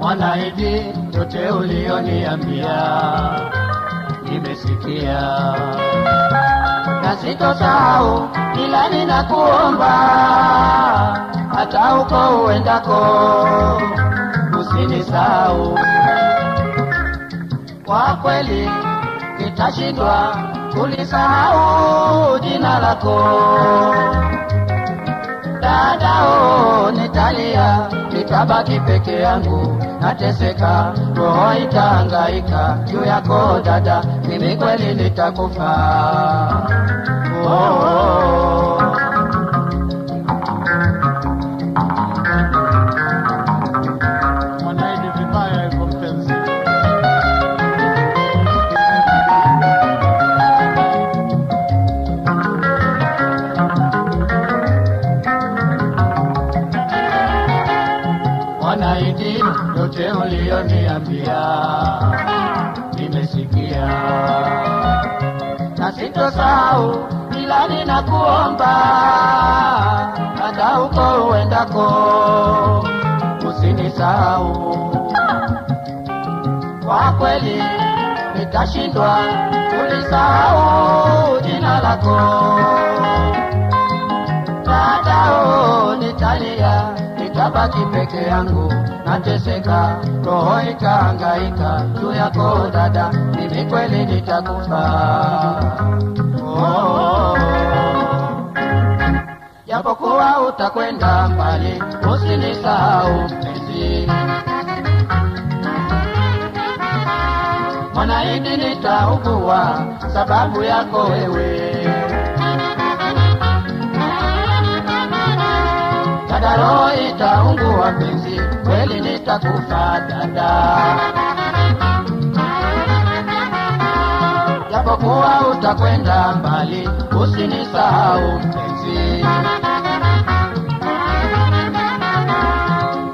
Mwanaidi, yote ulioniambia nimesikia, na sitosahau, ila ninakuomba hata uko uendako usinisahau. Kwa kweli nitashindwa kulisahau jina lako dadao, nitalia, nitabaki peke yangu, nateseka, roho itahangaika juu yako dada, mimi kweli nitakufa. Oh, oh, oh. Mwanaidi, yote uliyoniambia nimesikia, na sitosahau, ila ninakuomba hata uko uendako usinisahau. Kwa kweli nitashindwa kulisahau jina lako nitabaki peke yangu, nateseka, roho ikahangaika juu yako dada, mimi kweli nitakufa. Oh, oh, oh. Japokuwa utakwenda mbali, usinisahau mpenzi. Mwanaidi, nitaugua sababu yako wewe. Dada, roho itaungua penzi, kweli nitakufa dada. Japokuwa utakwenda mbali, usinisahau mpenzi.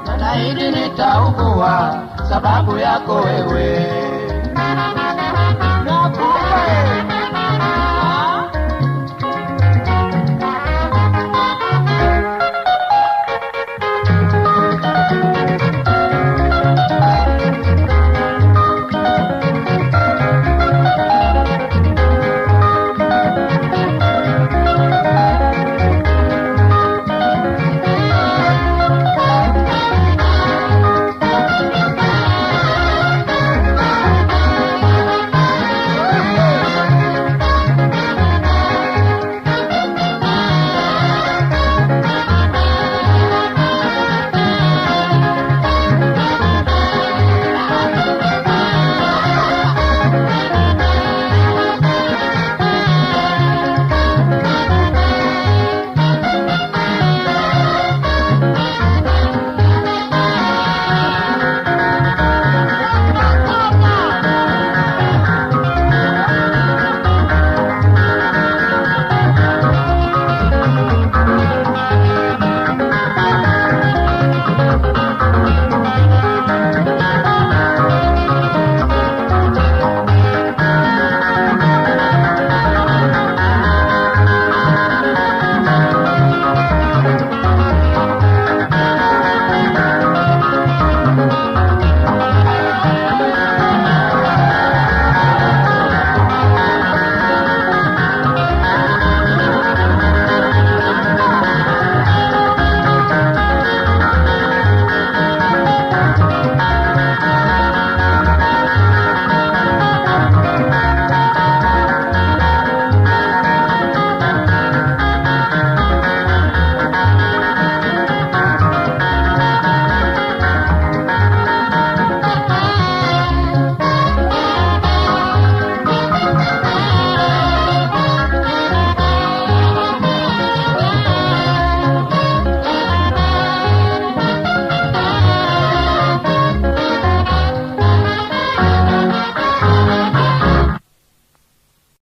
Dada, hili nitaugua sababu yako wewe.